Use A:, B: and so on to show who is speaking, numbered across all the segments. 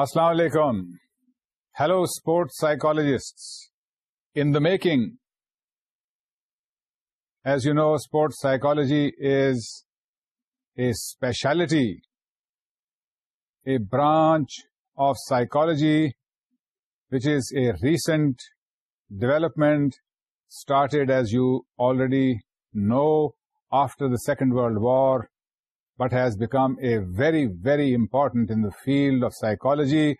A: السلام علیکم hello sports psychologist in the making as you know sports psychology is a speciality a branch of psychology which is a recent development started as you already know after the second world war but has become a very, very important in the field of psychology,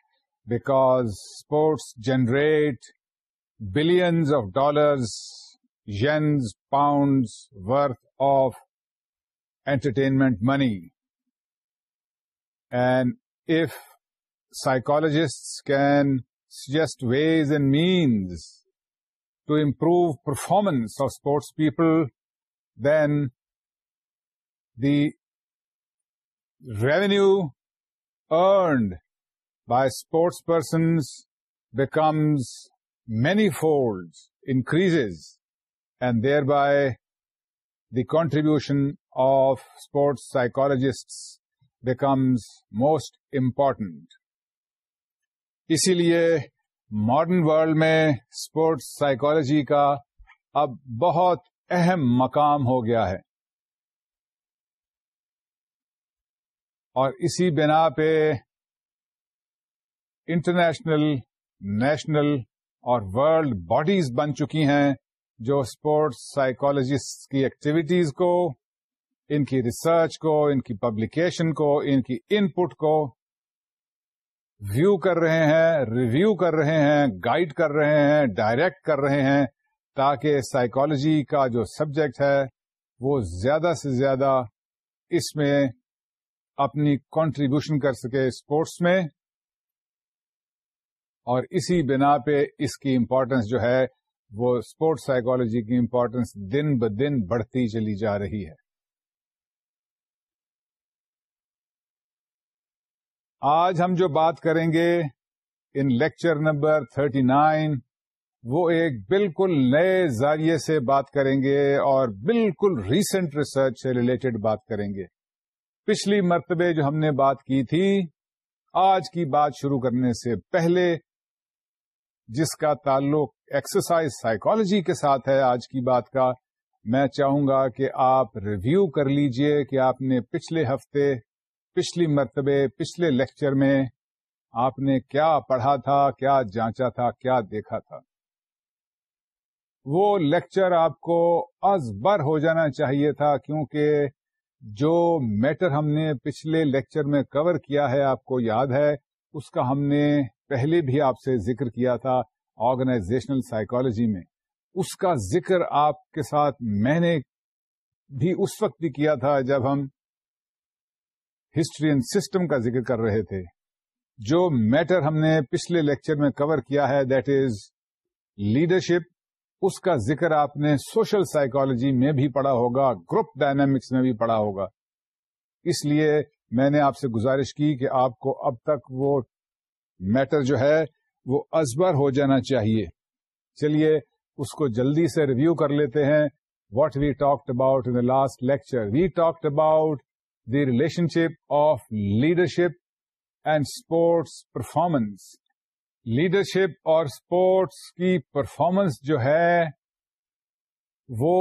A: because sports generate billions of dollars, yens, pounds worth of entertainment money. And if psychologists can suggest ways and means to improve performance of sports people, then the revenue earned by sports persons becomes many folds increase and thereby by the contribution of sports psychologist becomes most اسی لیے modern world میں sports psychology کا اب بہت اہم مقام ہو گیا ہے اور اسی بنا پہ انٹرنیشنل نیشنل اور ورلڈ باڈیز بن چکی ہیں جو اسپورٹس سائیکولوجسٹ کی ایکٹیویٹیز کو ان کی ریسرچ کو ان کی پبلیکیشن کو ان کی ان پٹ کو ویو کر رہے ہیں ریویو کر رہے ہیں گائڈ کر رہے ہیں ڈائریکٹ کر رہے ہیں تاکہ سائیکالوجی کا جو سبجیکٹ ہے وہ زیادہ سے زیادہ اس میں اپنی کانٹریبیوشن کر سکے اسپورٹس میں اور اسی بنا پہ اس کی امپورٹینس جو ہے وہ اسپورٹس سائیکالوجی کی امپورٹینس دن ب دن بڑھتی چلی جا رہی ہے آج ہم جو بات کریں گے in lecture number thirty nine وہ ایک بالکل نئے ذریعے سے بات کریں گے اور بالکل ریسنٹ ریسرچ سے ریلیٹڈ بات کریں گے پچھلی مرتبے جو ہم نے بات کی تھی آج کی بات شروع کرنے سے پہلے جس کا تعلق ایکسرسائز سائیکالوجی کے ساتھ ہے آج کی بات کا میں چاہوں گا کہ آپ ریویو کر لیجئے کہ آپ نے پچھلے ہفتے پچھلی مرتبے پچھلے لیکچر میں آپ نے کیا پڑھا تھا کیا جانچا تھا کیا دیکھا تھا وہ لیکچر آپ کو از بر ہو جانا چاہیے تھا کیونکہ جو میٹر ہم نے پچھلے لیکچر میں کور کیا ہے آپ کو یاد ہے اس کا ہم نے پہلے بھی آپ سے ذکر کیا تھا آرگنائزیشنل سائیکالوجی میں اس کا ذکر آپ کے ساتھ میں نے بھی اس وقت بھی کیا تھا جب ہم ہسٹری اینڈ سسٹم کا ذکر کر رہے تھے جو میٹر ہم نے پچھلے لیکچر میں کور کیا ہے دیٹ از لیڈرشپ اس کا ذکر آپ نے سوشل سائیکالوجی میں بھی پڑھا ہوگا گروپ ڈائنامکس میں بھی پڑھا ہوگا اس لیے میں نے آپ سے گزارش کی کہ آپ کو اب تک وہ میٹر جو ہے وہ ازبر ہو جانا چاہیے چلیے اس کو جلدی سے ریویو کر لیتے ہیں what we talked about in last lecture we talked about the relationship of leadership and sports performance leadership اور اسپورٹس کی پرفارمنس جو ہے وہ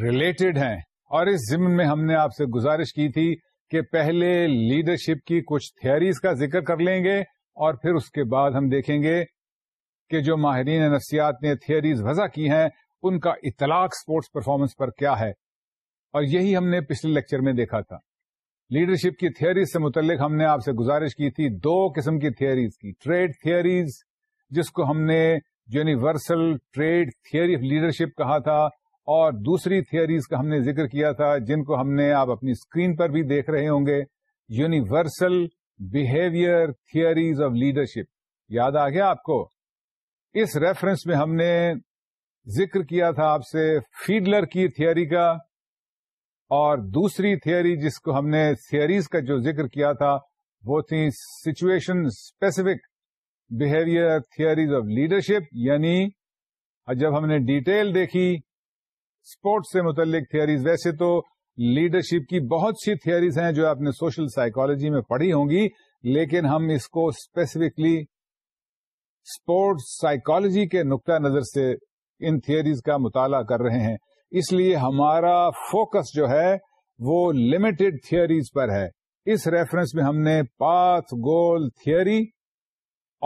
A: ریلیٹڈ ہیں اور اس ضمن میں ہم نے آپ سے گزارش کی تھی کہ پہلے لیڈرشپ کی کچھ تھیئریز کا ذکر کر لیں گے اور پھر اس کے بعد ہم دیکھیں گے کہ جو ماہرین نفسیات نے تھیئریز وضع کی ہیں ان کا اطلاق اسپورٹس پرفارمنس پر کیا ہے اور یہی ہم نے پچھلے لیکچر میں دیکھا تھا لیڈرشپ کی تھیوریز سے متعلق ہم نے آپ سے گزارش کی تھی دو قسم کی تھیئریز کی ٹریڈ تھیئریز جس کو ہم نے universal trait theory of leadership کہا تھا اور دوسری تھیوریز کا ہم نے ذکر کیا تھا جن کو ہم نے آپ اپنی اسکرین پر بھی دیکھ رہے ہوں گے universal behaviour theories of leadership یاد آ گیا آپ کو اس ریفرنس میں ہم نے ذکر کیا تھا آپ سے فیڈلر کی تھیئری کا اور دوسری تھیوری جس کو ہم نے تھیئریز کا جو ذکر کیا تھا وہ تھی situation specific behaviour theories of leadership یعنی جب ہم نے ڈیٹیل دیکھی اسپورٹس سے متعلق تھیئریز ویسے تو لیڈرشپ کی بہت سی تھیئریز ہیں جو آپ نے سوشل سائیکالوجی میں پڑھی ہوں گی لیکن ہم اس کو اسپیسیفکلی اسپورٹس سائیکالوجی کے نقطہ نظر سے ان تھیئریز کا مطالعہ کر رہے ہیں اس لیے ہمارا فوکس جو ہے وہ لمیٹڈ تھیئریز پر ہے اس ریفرنس میں ہم نے پاتھ گول تھیئری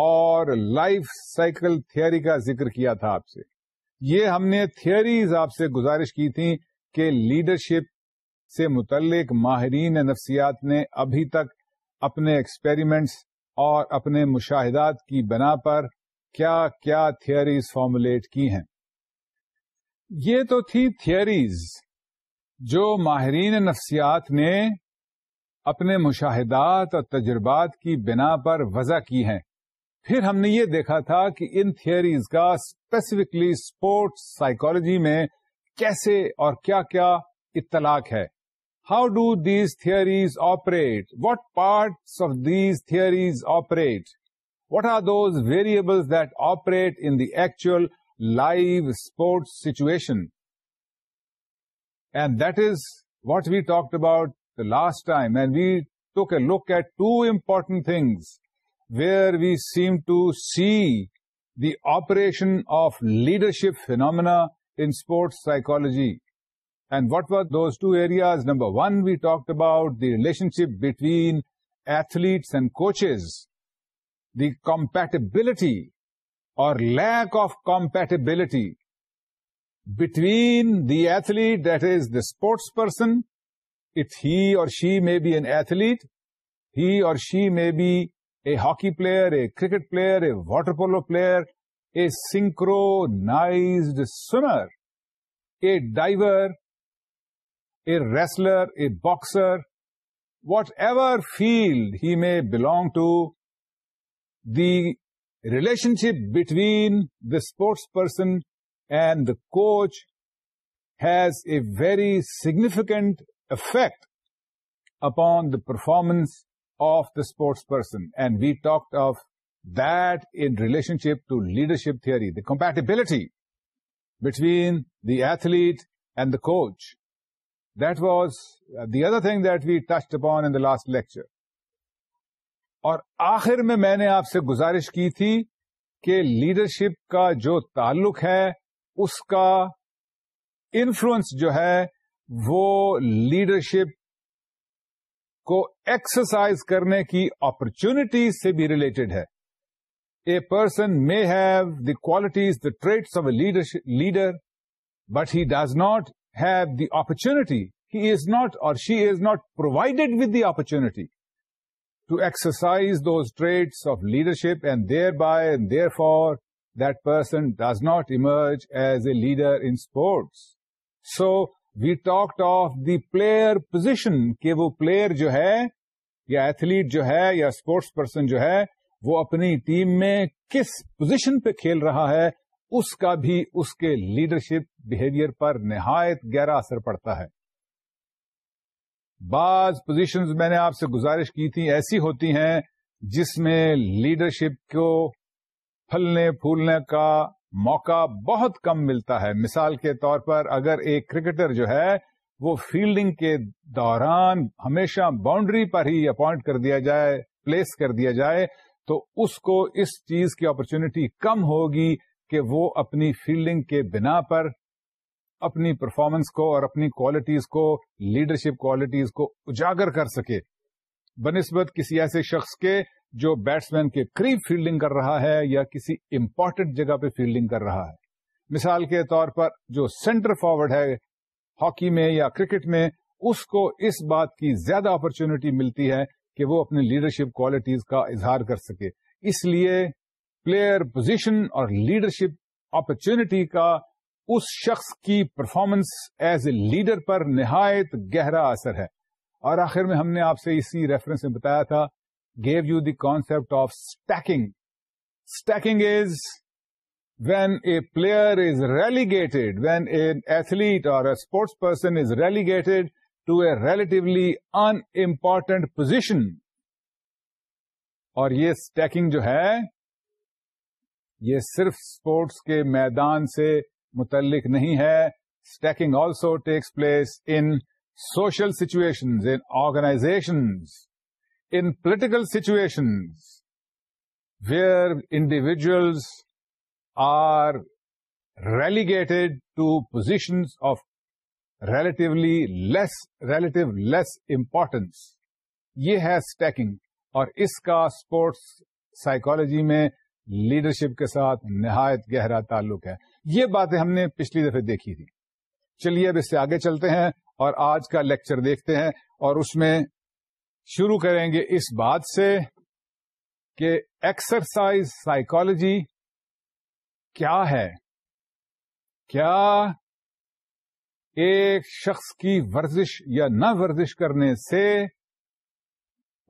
A: اور لائف سائیکل تھیئری کا ذکر کیا تھا آپ سے یہ ہم نے تھیوریز آپ سے گزارش کی تھی کہ لیڈرشپ سے متعلق ماہرین نفسیات نے ابھی تک اپنے ایکسپیریمنٹس اور اپنے مشاہدات کی بنا پر کیا کیا تھیئریز فارمولیٹ کی ہیں یہ تو تھی تھیئریز جو ماہرین نفسیات نے اپنے مشاہدات اور تجربات کی بنا پر وضع کی ہیں پھر ہم نے یہ دیکھا تھا کہ ان تھیئریز کا اسپیسیفکلی اسپورٹس سائیکالوجی میں کیسے اور کیا کیا اطلاق ہے how do these theories operate what parts of these theories operate what are those variables that operate in the actual live sports situation. And that is what we talked about the last time, and we took a look at two important things where we seem to see the operation of leadership phenomena in sports psychology. And what were those two areas? Number one, we talked about the relationship between athletes and coaches, the compatibility or lack of compatibility between the athlete, that is the sports person, if he or she may be an athlete, he or she may be a hockey player, a cricket player, a water polo player, a synchronized swimmer, a diver, a wrestler, a boxer, whatever field he may belong to, the relationship between the sports person and the coach has a very significant effect upon the performance of the sports person. And we talked of that in relationship to leadership theory, the compatibility between the athlete and the coach. That was uh, the other thing that we touched upon in the last lecture. اور آخر میں میں نے آپ سے گزارش کی تھی کہ لیڈرشپ کا جو تعلق ہے اس کا انفلوئنس جو ہے وہ لیڈرشپ کو ایکسرسائز کرنے کی اپرچونٹی سے بھی ریلیٹڈ ہے a person may have the qualities the traits of a leader but he does not have the opportunity he is not or she is not provided with the opportunity to exercise those treat of leadership and thereby therefore person does not emerge as a leader in sports so we talk of the player position کہ وہ player جو ہے یا athlete جو ہے یا sports person جو ہے وہ اپنی ٹیم میں کس پوزیشن پہ کھیل رہا ہے اس کا بھی اس کے لیڈرشپ بہیویئر پر نہایت گہرا اثر پڑتا ہے بعض پوزیشنز میں نے آپ سے گزارش کی تھی ایسی ہوتی ہیں جس میں لیڈرشپ کو پھلنے پھولنے کا موقع بہت کم ملتا ہے مثال کے طور پر اگر ایک کرکٹر جو ہے وہ فیلڈنگ کے دوران ہمیشہ باؤنڈری پر ہی اپوائنٹ کر دیا جائے پلیس کر دیا جائے تو اس کو اس چیز کی اپرچونٹی کم ہوگی کہ وہ اپنی فیلڈنگ کے بنا پر اپنی پرفارمنس کو اور اپنی کوالٹیز کو لیڈرشپ کوالٹیز کو اجاگر کر سکے بنسبت کسی ایسے شخص کے جو بیٹس مین کے قریب فیلڈنگ کر رہا ہے یا کسی امپورٹنٹ جگہ پہ فیلڈنگ کر رہا ہے مثال کے طور پر جو سینٹر فارورڈ ہے ہاکی میں یا کرکٹ میں اس کو اس بات کی زیادہ اپرچونٹی ملتی ہے کہ وہ اپنی لیڈرشپ کوالٹیز کا اظہار کر سکے اس لیے پلیئر پوزیشن اور لیڈرشپ اپرچونٹی کا اس شخص کی پرفارمنس ایز اے لیڈر پر نہایت گہرا اثر ہے اور آخر میں ہم نے آپ سے اسی ریفرنس میں بتایا تھا give you the concept of stacking stacking is when a player is relegated when a athlete or a sports person is relegated to a relatively important position اور یہ اسٹیکنگ جو ہے یہ صرف اسپورٹس کے میدان سے متعلق نہیں ہے stacking also takes place in social situations in organisations in political situations where individuals are relegated to positions of relatively relative less importance یہ ہے اسٹیکنگ اور اس کا اسپورٹس سائیکالوجی میں لیڈرشپ کے ساتھ نہایت گہرا تعلق ہے یہ باتیں ہم نے پچھلی دفعہ دیکھی تھی چلیے اب اس سے آگے چلتے ہیں اور آج کا لیکچر دیکھتے ہیں اور اس میں شروع کریں گے اس بات سے کہ ایکسرسائز سائیکالوجی کیا ہے کیا ایک شخص کی ورزش یا نہ ورزش کرنے سے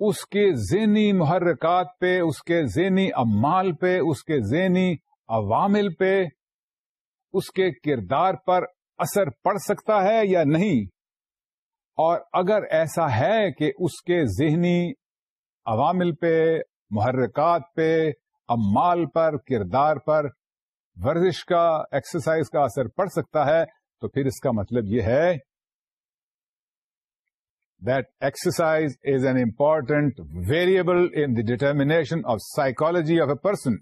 A: اس کے ذہنی محرکات پہ اس کے ذہنی امال پہ اس کے ذہنی عوامل پہ اس کے کردار پر اثر پڑ سکتا ہے یا نہیں اور اگر ایسا ہے کہ اس کے ذہنی عوامل پہ محرکات پہ امال پر کردار پر ورزش کا ایکسرسائز کا اثر پڑ سکتا ہے تو پھر اس کا مطلب یہ ہے exercise is an important variable in the determination of psychology of a person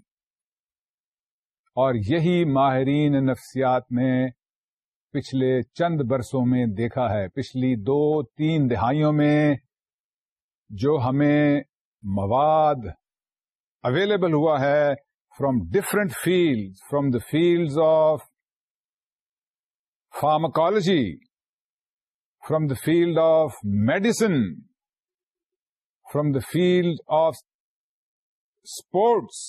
A: اور یہی ماہرین نفسیات نے پچھلے چند برسوں میں دیکھا ہے پچھلی دو تین دہائیوں میں جو ہمیں مواد اویلیبل ہوا ہے from different field from the fields of pharmacology from the field of medicine from the field of sports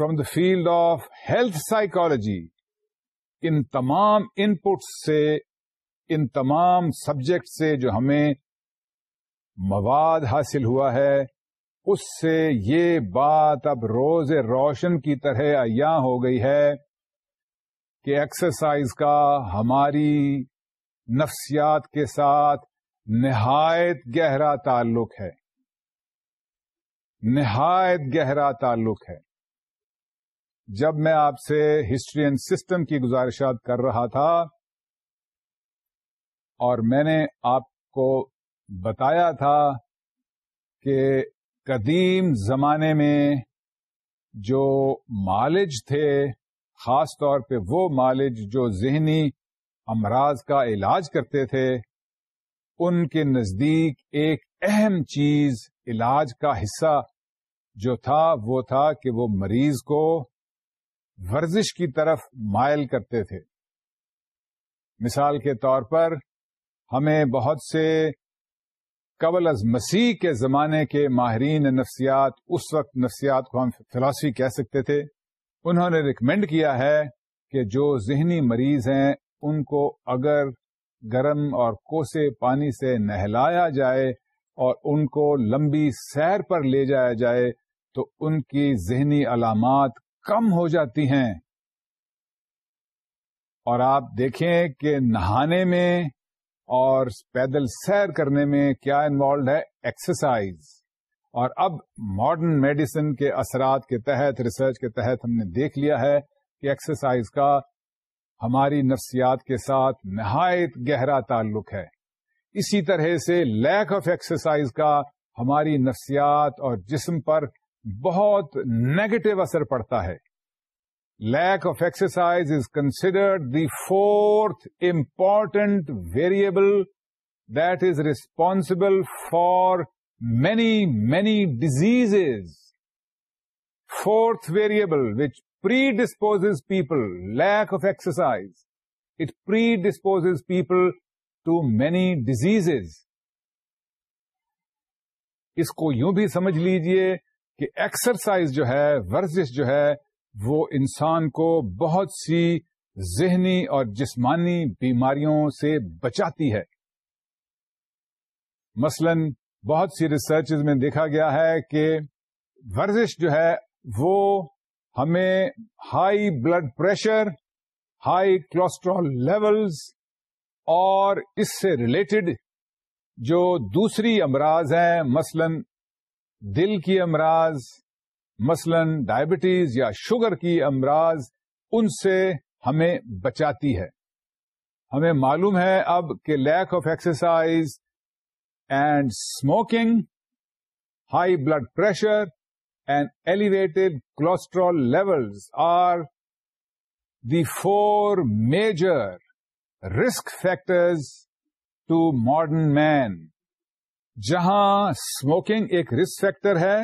A: from the field of health psychology ان تمام ان پٹس سے ان تمام سبجیکٹ سے جو ہمیں مواد حاصل ہوا ہے اس سے یہ بات اب روز روشن کی طرح عیاں ہو گئی ہے کہ ایکسرسائز کا ہماری نفسیات کے ساتھ نہایت گہرا تعلق ہے نہایت گہرا تعلق ہے جب میں آپ سے ہسٹری اینڈ سسٹم کی گزارشات کر رہا تھا اور میں نے آپ کو بتایا تھا کہ قدیم زمانے میں جو مالج تھے خاص طور پہ وہ مالج جو ذہنی امراض کا علاج کرتے تھے ان کے نزدیک ایک اہم چیز علاج کا حصہ جو تھا وہ تھا کہ وہ مریض کو ورزش کی طرف مائل کرتے تھے مثال کے طور پر ہمیں بہت سے قبل از مسیح کے زمانے کے ماہرین نفسیات اس وقت نفسیات کو ہم فلاسفی کہہ سکتے تھے انہوں نے ریکمینڈ کیا ہے کہ جو ذہنی مریض ہیں ان کو اگر گرم اور کوسے پانی سے نہلایا جائے اور ان کو لمبی سیر پر لے جایا جائے تو ان کی ذہنی علامات کم ہو جاتی ہیں اور آپ دیکھیں کہ نہانے میں اور پیدل سیر کرنے میں کیا انوالوڈ ہے ایکسرسائز اور اب ماڈرن میڈیسن کے اثرات کے تحت ریسرچ کے تحت ہم نے دیکھ لیا ہے کہ ایکسرسائز کا ہماری نفسیات کے ساتھ نہایت گہرا تعلق ہے اسی طرح سے لیک آف ایکسرسائز کا ہماری نفسیات اور جسم پر بہت نیگیٹو اثر پڑتا ہے lack of exercise is considered the fourth important variable this responsible for many many disease fourth variable which predispose people lack of exercise it predispose people to many disease اس کو یوں بھی سمجھ لیجیے کہ exercise جو ہے ورزش جو ہے وہ انسان کو بہت سی ذہنی اور جسمانی بیماریوں سے بچاتی ہے مثلا بہت سی ریسرچ میں دیکھا گیا ہے کہ ورزش جو ہے وہ ہمیں high blood pressure high cholesterol levels اور اس سے ریلیٹڈ جو دوسری امراض ہیں مثلاً دل کی امراض مثلا ڈائبٹیز یا شوگر کی امراض ان سے ہمیں بچاتی ہے ہمیں معلوم ہے اب کہ lack of exercise and smoking high blood pressure and elevated cholesterol levels are the four major risk factors to modern مین جہاں اسموکنگ ایک رسک فیکٹر ہے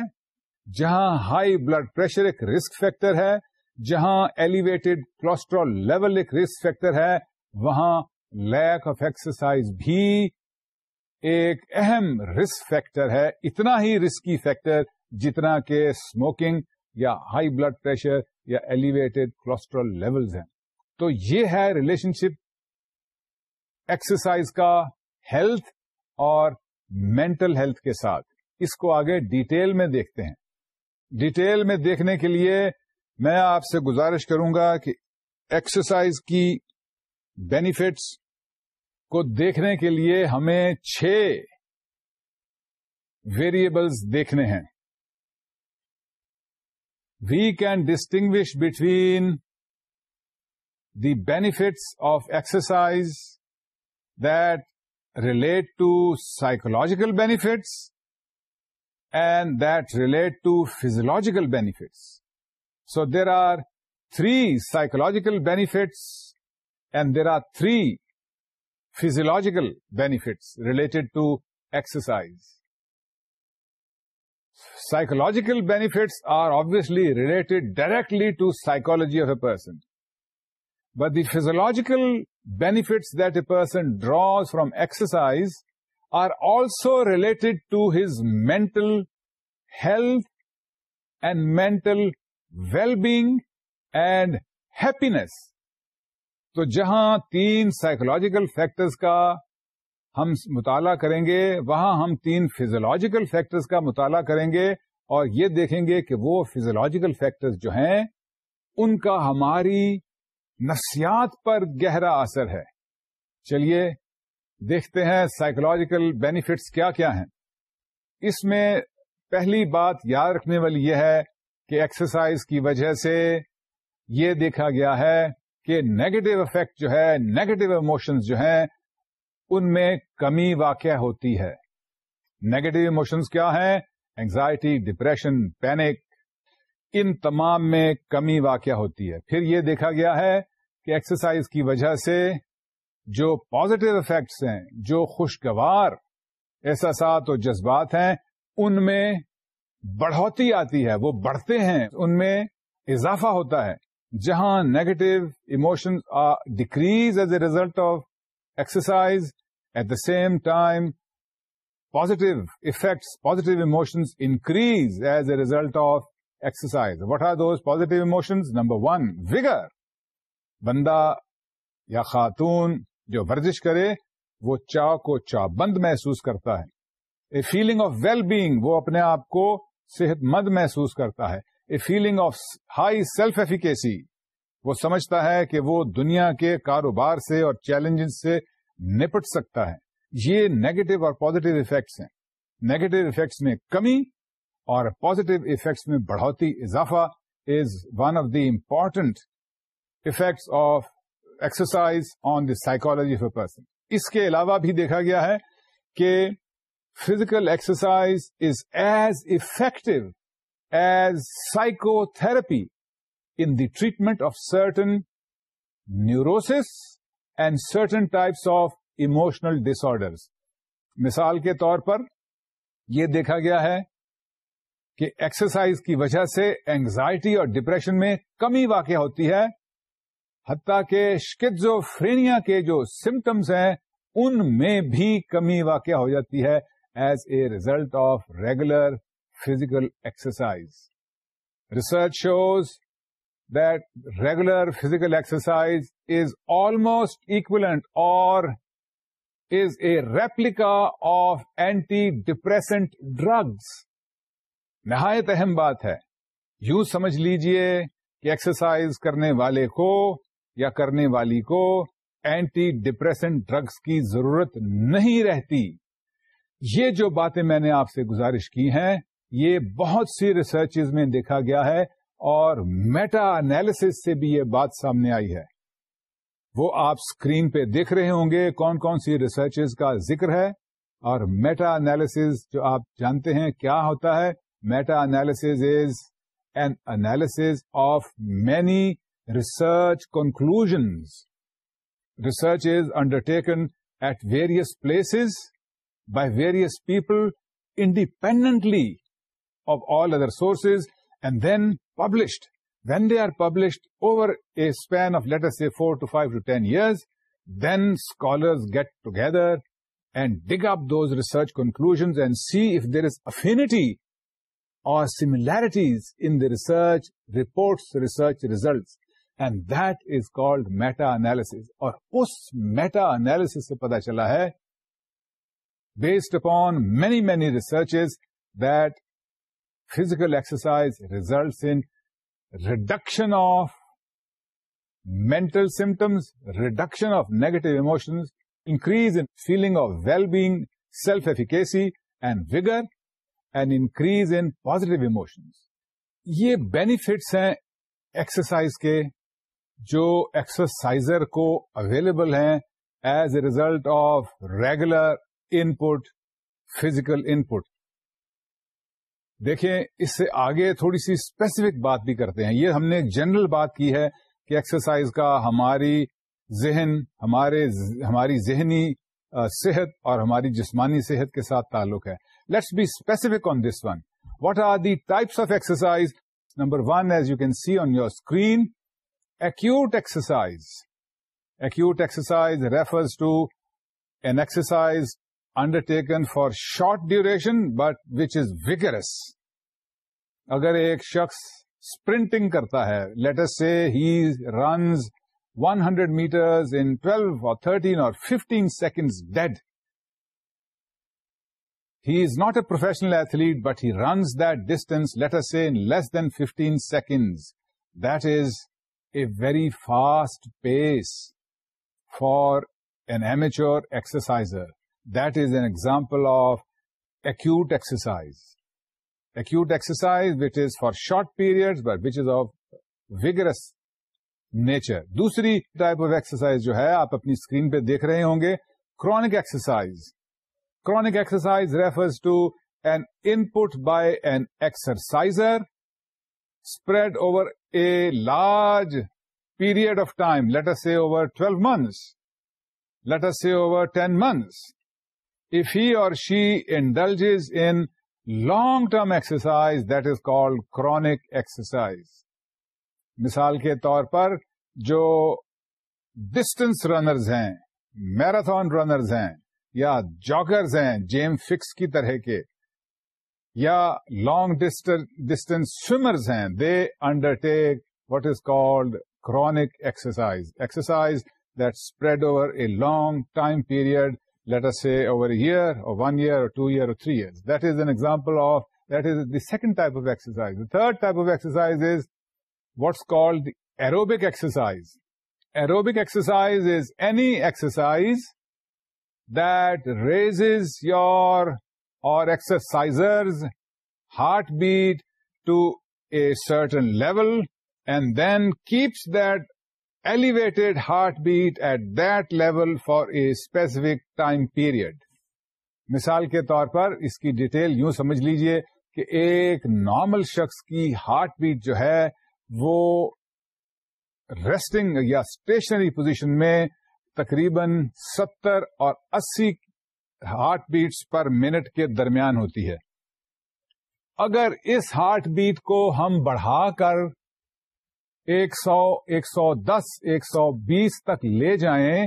A: جہاں ہائی بلڈ پریشر ایک رسک فیکٹر ہے جہاں ایلیویٹڈ کولسٹرول لیول ایک risk factor ہے وہاں لیک آف ایکسرسائز بھی ایک اہم رسک فیکٹر ہے اتنا ہی رسکی فیکٹر جتنا کہ اسموکنگ یا ہائی بلڈ پریشر یا ایلیویٹڈ کولسٹرول لیول ہیں تو یہ ہے ریلیشن شپ ایکسرسائز کا ہیلتھ اور مینٹل ہیلتھ کے ساتھ اس کو آگے ڈیٹیل میں دیکھتے ہیں ڈیٹیل میں دیکھنے کے لیے میں آپ سے گزارش کروں گا کہ ایکسرسائز کی بینیفٹس کو دیکھنے کے لیے ہمیں چھ ویریبلز دیکھنے ہیں we can distinguish between the benefits of exercise that relate to psychological benefits and that relate to physiological benefits. So there are 3 psychological benefits and there are 3 physiological benefits related to exercise. Psychological benefits are obviously related directly to psychology of a person. But the physiological benefits that a person draws from exercise are also related to his mental health and mental well-being and happiness. تو جہاں تین psychological factors کا ہم مطالعہ کریں گے وہاں ہم تین فیزولوجیکل فیکٹرز کا مطالعہ کریں گے اور یہ دیکھیں گے کہ وہ فیزولوجیکل فیکٹرز جو ہیں ان کا ہماری نفسیات پر گہرا اثر ہے چلیے دیکھتے ہیں سائیکولوجیکل بینیفٹس کیا کیا ہیں اس میں پہلی بات یاد رکھنے والی یہ ہے کہ ایکسرسائز کی وجہ سے یہ دیکھا گیا ہے کہ نیگیٹو افیکٹ جو ہے نیگیٹو اموشنز جو ہیں ان میں کمی واقع ہوتی ہے نیگیٹو اموشنز کیا ہیں انگزائٹی ڈپریشن پینک ان تمام میں کمی واقع ہوتی ہے پھر یہ دیکھا گیا ہے کہ ایکسرسائز کی وجہ سے جو پازیٹو افیکٹس ہیں جو خوشگوار احساسات اور جذبات ہیں ان میں بڑھوتی آتی ہے وہ بڑھتے ہیں ان میں اضافہ ہوتا ہے جہاں negative emotion decrease as a result of exercise at the same time positive affects positive emotions increase as a result of exercise what are those positive emotion number one vigour بندہ یا خاتون جو ورزش کرے وہ چا کو چا بند محسوس کرتا ہے a feeling of well being وہ اپنے آپ کو صحت مند محسوس کرتا ہے a feeling of high self efficacy وہ سمجھتا ہے کہ وہ دنیا کے کاروبار سے اور چیلنجز سے نپٹ سکتا ہے یہ نیگیٹو اور پوزیٹو افیکٹس ہیں نیگیٹو افیکٹس میں کمی اور پازیٹو افیکٹس میں بڑھوتی اضافہ is one of the important effects of exercise on the psychology of a person اس کے علاوہ بھی دیکھا گیا ہے کہ physical exercise is as effective as psychotherapy in the treatment of certain neuroses and certain types of emotional ڈس مثال کے طور پر یہ دیکھا گیا ہے کہ ایکسرسائز کی وجہ سے اینگزائٹی اور ڈپریشن میں کمی واقع ہوتی ہے حتیٰ کہ شکز کے جو سمٹمس ہیں ان میں بھی کمی واقع ہو جاتی ہے as a result of regular physical exercise research shows that regular physical exercise is almost equivalent or is a replica of antidepressant drugs نہایت اہم بات ہے یوں سمجھ لیجئے کہ ایکسرسائز کرنے والے کو یا کرنے والی کو اینٹی ڈپریسنٹ ڈرگس کی ضرورت نہیں رہتی یہ جو باتیں میں نے آپ سے گزارش کی ہیں یہ بہت سی ریسرچ میں دیکھا گیا ہے اور میٹا انالیسس سے بھی یہ بات سامنے آئی ہے وہ آپ اسکرین پہ دیکھ رہے ہوں گے کون کون سی ریسرچ کا ذکر ہے اور میٹا انالس جو آپ جانتے ہیں کیا ہوتا ہے Meta-analysis is an analysis of many research conclusions. Research is undertaken at various places by various people independently of all other sources and then published. When they are published over a span of, let us say, 4 to 5 to 10 years, then scholars get together and dig up those research conclusions and see if there is affinity اور similarities in research reports research results and that is called meta analysis اور اس meta analysis سے پتا چلا ہے based upon many many research that physical exercise results in reduction of mental symptoms reduction of negative emotions increase in feeling of well being self efficacy and vigor and increase in positive emotions یہ benefits ہیں exercise کے جو exerciser کو available ہیں as a result of regular input physical input دیکھیں اس سے آگے تھوڑی سی اسپیسیفک بات بھی کرتے ہیں یہ ہم نے جنرل بات کی ہے کہ ایکسرسائز کا ہماری ذہن ہمارے ہماری ذہنی صحت اور ہماری جسمانی صحت کے ساتھ تعلق ہے let's be specific on this one what are the types of exercise number one as you can see on your screen exercise acute exercise refers to an exercise undertaken for short duration but which is vigorous اگر ایک شخص sprinting کرتا ہے let's say he runs one hundred meter in twelve or thirty or fifteen second ڈیڈ he is not a professional athlete but he runs that distance let's say less than fifteen seconds that is a very fast pace for an amateur exercise that is an example of acute exercise acute exercise what is for short period but which is of vigorous nature دوسری type of exercise جو ہے آپ اپنی screen پہ دیکھ رہے ہوں گے chronic exercise chronic exercise refers to an input by an exerciser spread over a large period of time let's over twelve months let's over ten months if he or she indulges in long term exercise that is called chronic exercise مثال کے طور پر جو distance runners ہیں میرا تھن runners ہیں یا joggers ہیں جیم فکس کی طرح کے یا لانگ ڈسٹینس سوئمرز ہیں they undertake what is called chronic exercise exercise that spread over a long time period let S C over year or one year or two year or three year that is an example of that is the second type of exercise third type of exercise is what called aerobic exercise aerobic exercise is any exercise that raises your your or exercise heart beat to a certain level and then keeps that elevated heart beat at that level for a specific time period مثال کے طور پر اس کی detail یوں سمجھ لیجئے کہ ایک normal شخص کی ہارٹ بیٹ جو ہے وہ ریسٹنگ یا اسٹیشنری پوزیشن میں تقریباً ستر اور اسی ہارٹ بیٹس پر منٹ کے درمیان ہوتی ہے اگر اس ہارٹ بیٹ کو ہم بڑھا کر ایک سو ایک سو دس ایک سو بیس تک لے جائیں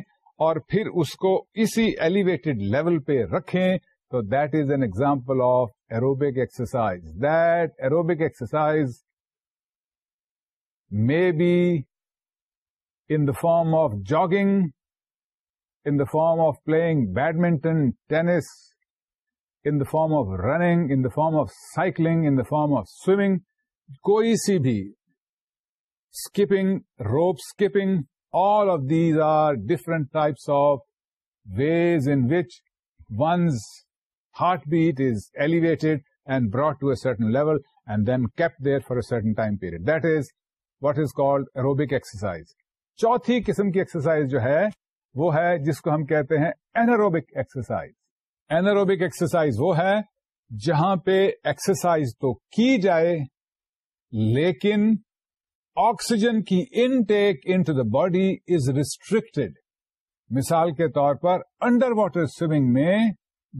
A: اور پھر اس کو اسی ایلیویٹڈ لیول پہ رکھیں تو that is an example of aerobic exercise that aerobic exercise may be in the form of jogging in the form of playing badminton tennis in the form of running in the form of cycling in the form of swimming کوئی سی بھیپنگ rope skipping all of these are different types of ways in which one's heart beat is elevated and brought to a certain level and then kept there for certain time period that is what is called aerobic exercise چوتھی قسم کی exercise جو ہے وہ ہے جس کو ہم کہتے ہیں اینروبک ایکسرسائز اینروبک ایکسرسائز وہ ہے جہاں پہ ایکسرسائز تو کی جائے لیکن کی ان intake into the body is restricted مثال کے طور پر انڈر واٹر سوئمنگ میں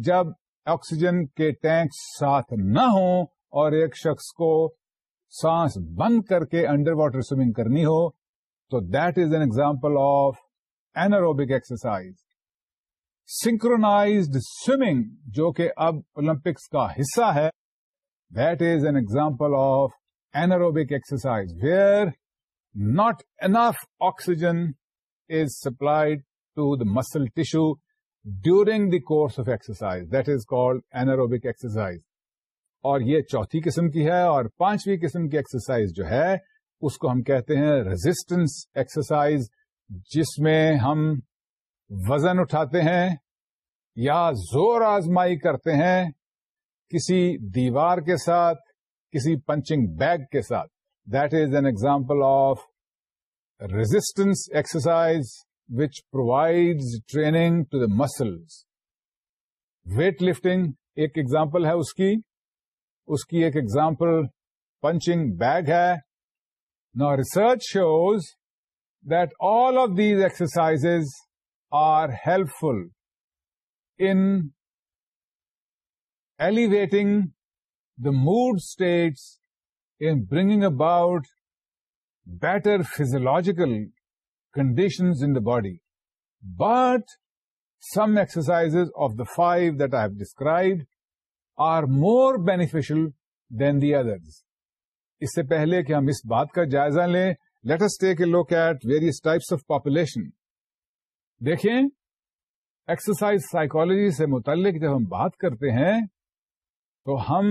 A: جب آکسیجن کے ٹینک ساتھ نہ ہوں اور ایک شخص کو سانس بند کر کے انڈر واٹر سوئمنگ کرنی ہو تو that is an example of anaerobic exercise exercise swimming جو کہ اب اولمپکس کا حصہ ہے that is an example of anaerobic exercise where not enough oxygen is supplied to the muscle to during the course of exercise that is called anaerobic exercise اور یہ چوتھی قسم کی ہے اور پانچویں قسم کی ایکسرسائز جو ہے اس کو ہم کہتے ہیں ریزسٹنس ایکسرسائز جس میں ہم وزن اٹھاتے ہیں یا زور آزمائی کرتے ہیں کسی دیوار کے ساتھ کسی پنچنگ بیگ کے ساتھ that is an example of resistance exercise which provides training to the muscles weight lifting ایک ایگزامپل ہے اس کی اس کی ایک ایگزامپل پنچنگ بیگ ہے نا research shows that all of these exercise are helpful in elevating the mood states N bringing about better physiological conditions in the body but some exercise of the five that I have described are more beneficial than the others اس سے پہلے كہ ہم اس بات كا جائزہ لیں let us take a look at various types of population دیکھیں ایکسرسائز سائیکولوجی سے متعلق جب ہم بات کرتے ہیں تو ہم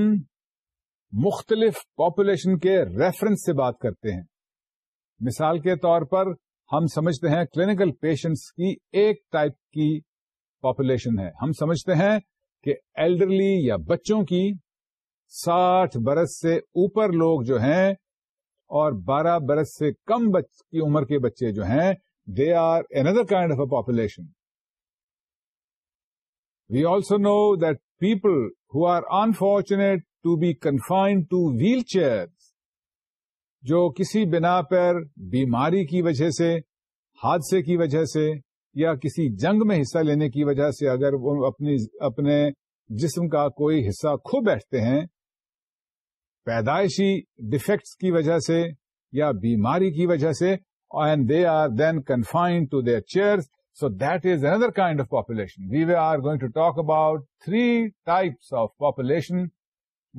A: مختلف پاپولیشن کے ریفرنس سے بات کرتے ہیں مثال کے طور پر ہم سمجھتے ہیں کلینکل پیشنٹس کی ایک ٹائپ کی پاپولیشن ہے ہم سمجھتے ہیں کہ ایلڈرلی یا بچوں کی ساٹھ برس سے اوپر لوگ جو ہیں اور بارہ برس سے کم بچ کی عمر کے بچے جو ہیں they are another kind of a population we also know that people who are unfortunate to be confined to wheelchair جو کسی بنا پر بیماری کی وجہ سے حادثے کی وجہ سے یا کسی جنگ میں حصہ لینے کی وجہ سے اگر وہ اپنی اپنے جسم کا کوئی حصہ کھو بیٹھتے ہیں پیدائشی ڈیفیکٹس کی وجہ سے یا بیماری کی وجہ سے and they are then confined to their chairs so that is another kind of population we we are going to talk about three types of population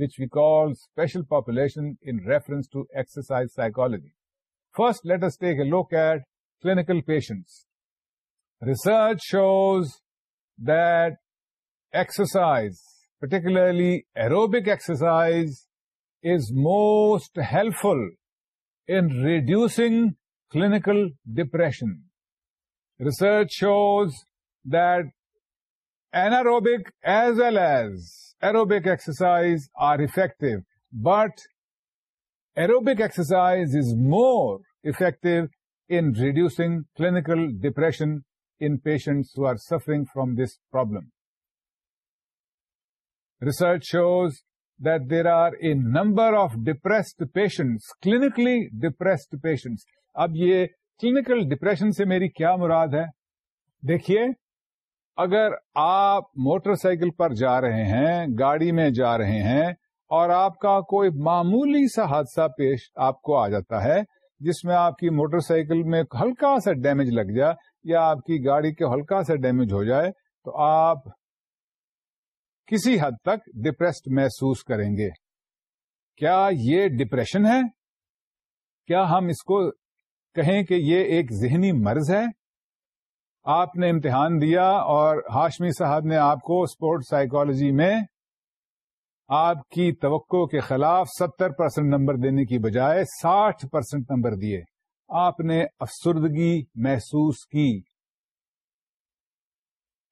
A: which we call special population in reference to exercise psychology first let us take a look at clinical patients research shows that exercise particularly aerobic exercise is most helpful in reducing clinical depression. Research shows that anaerobic as well as aerobic exercise are effective, but aerobic exercise is more effective in reducing clinical depression in patients who are suffering from this problem. Research shows that there are a number of depressed patients, clinically depressed patients. اب یہ clinical depression سے میری کیا مراد ہے دیکھیے اگر آپ motor cycle پر جا رہے ہیں گاڑی میں جا رہے ہیں اور آپ کا کوئی معمولی سا حادثہ پیش آپ کو آ جاتا ہے جس میں آپ کی موٹر سائیکل میں ہلکا سا ڈیمیج لگ جائے یا آپ کی گاڑی کے ہلکا سا ڈیمیج ہو جائے تو آپ کسی حد تک ڈپریسڈ محسوس کریں گے کیا یہ ڈپریشن ہے کیا ہم اس کو کہیں کہ یہ ایک ذہنی مرض ہے آپ نے امتحان دیا اور ہاشمی صاحب نے آپ کو اسپورٹ سائیکالوجی میں آپ کی توقع کے خلاف ستر پرسینٹ نمبر دینے کی بجائے ساٹھ پرسینٹ نمبر دیے آپ نے افسردگی محسوس کی